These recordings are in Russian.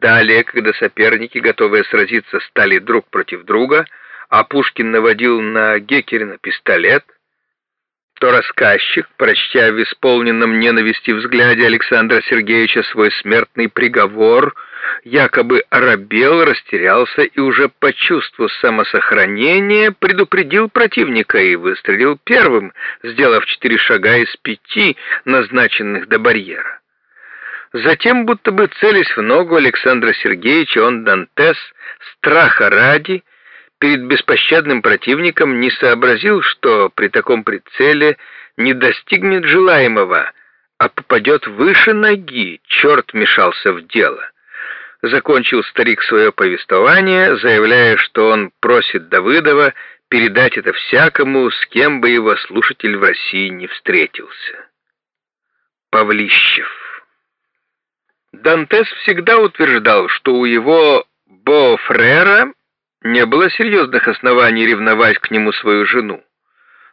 Далее, когда соперники, готовые сразиться, стали друг против друга, а Пушкин наводил на Геккерина пистолет, то рассказчик, прочтя в исполненном ненависти взгляде Александра Сергеевича свой смертный приговор, якобы оробел, растерялся и уже по чувству самосохранения предупредил противника и выстрелил первым, сделав четыре шага из пяти, назначенных до барьера. Затем, будто бы целясь в ногу Александра Сергеевича, он Дантес, страха ради, перед беспощадным противником не сообразил, что при таком прицеле не достигнет желаемого, а попадет выше ноги, черт мешался в дело. Закончил старик свое повествование, заявляя, что он просит Давыдова передать это всякому, с кем бы его слушатель в России не встретился. Павлищев Дантес всегда утверждал, что у его Бофрера не было серьезных оснований ревновать к нему свою жену.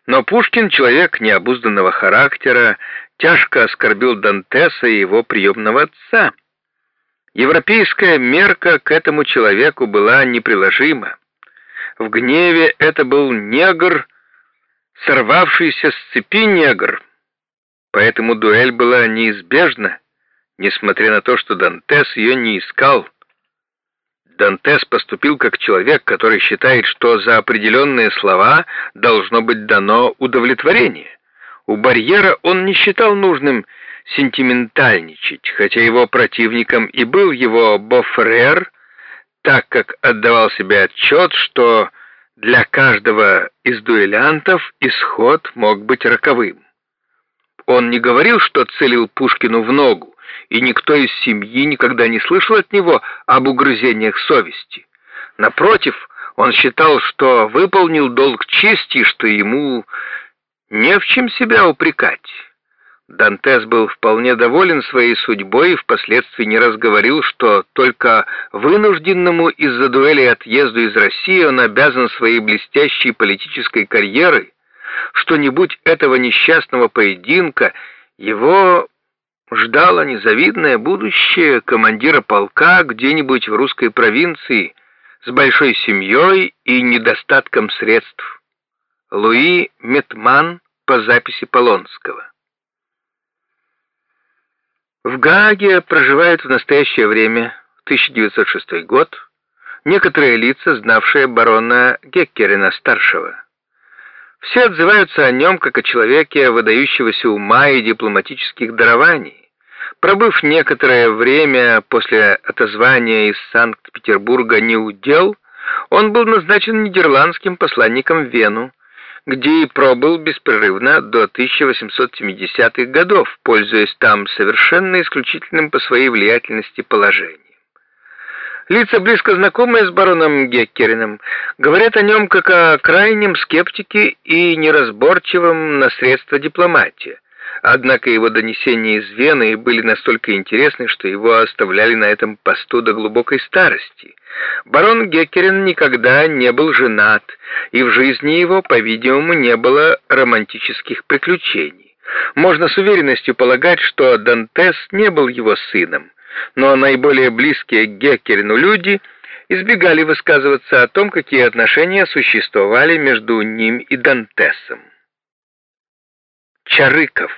Но Пушкин, человек необузданного характера, тяжко оскорбил Дантеса и его приемного отца. Европейская мерка к этому человеку была неприложима. В гневе это был негр, сорвавшийся с цепи негр. Поэтому дуэль была неизбежна несмотря на то, что Дантес ее не искал. Дантес поступил как человек, который считает, что за определенные слова должно быть дано удовлетворение. У барьера он не считал нужным сентиментальничать, хотя его противником и был его Бофрер, так как отдавал себе отчет, что для каждого из дуэлянтов исход мог быть роковым. Он не говорил, что целил Пушкину в ногу, и никто из семьи никогда не слышал от него об угрызениях совести. Напротив, он считал, что выполнил долг чести, что ему не в чем себя упрекать. Дантес был вполне доволен своей судьбой и впоследствии не раз говорил, что только вынужденному из-за дуэли отъезду из России он обязан своей блестящей политической карьерой, что-нибудь этого несчастного поединка его ждало незавидное будущее командира полка где-нибудь в русской провинции с большой семьей и недостатком средств. Луи Метман по записи Полонского. В Гааге проживают в настоящее время, 1906 год, некоторые лица, знавшие барона Геккерина-старшего. Все отзываются о нем как о человеке выдающегося ума и дипломатических дарований. Пробыв некоторое время после отозвания из Санкт-Петербурга неудел, он был назначен нидерландским посланником в Вену, где и пробыл беспрерывно до 1870-х годов, пользуясь там совершенно исключительным по своей влиятельности положением. Лица, близко знакомые с бароном Геккериным, говорят о нем как о крайнем скептике и неразборчивом на средства дипломатии. Однако его донесения из Вены были настолько интересны, что его оставляли на этом посту до глубокой старости. Барон Геккерин никогда не был женат, и в жизни его, по-видимому, не было романтических приключений. Можно с уверенностью полагать, что Дантес не был его сыном но наиболее близкие к Геккерину люди избегали высказываться о том, какие отношения существовали между ним и Дантесом. Чарыков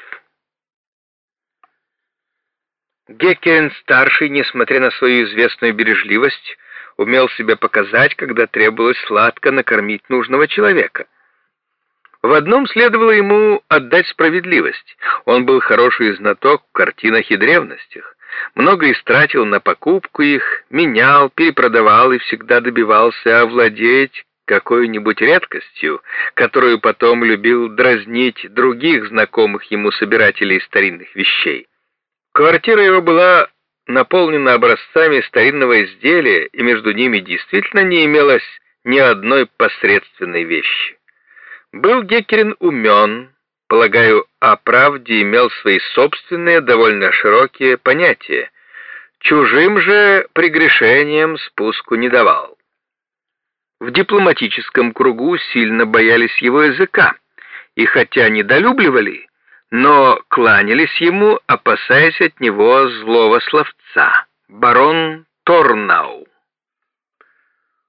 Геккерин-старший, несмотря на свою известную бережливость, умел себя показать, когда требовалось сладко накормить нужного человека. В одном следовало ему отдать справедливость. Он был хороший знаток в картинах и древностях много истратил на покупку их, менял, перепродавал и всегда добивался овладеть какой-нибудь редкостью, которую потом любил дразнить других знакомых ему собирателей старинных вещей. Квартира его была наполнена образцами старинного изделия, и между ними действительно не имелось ни одной посредственной вещи. Был Геккерин умен, полагаю, о правде имел свои собственные, довольно широкие понятия, чужим же прегрешениям спуску не давал. В дипломатическом кругу сильно боялись его языка, и хотя недолюбливали, но кланялись ему, опасаясь от него злого словца. Барон Тор Мурнау.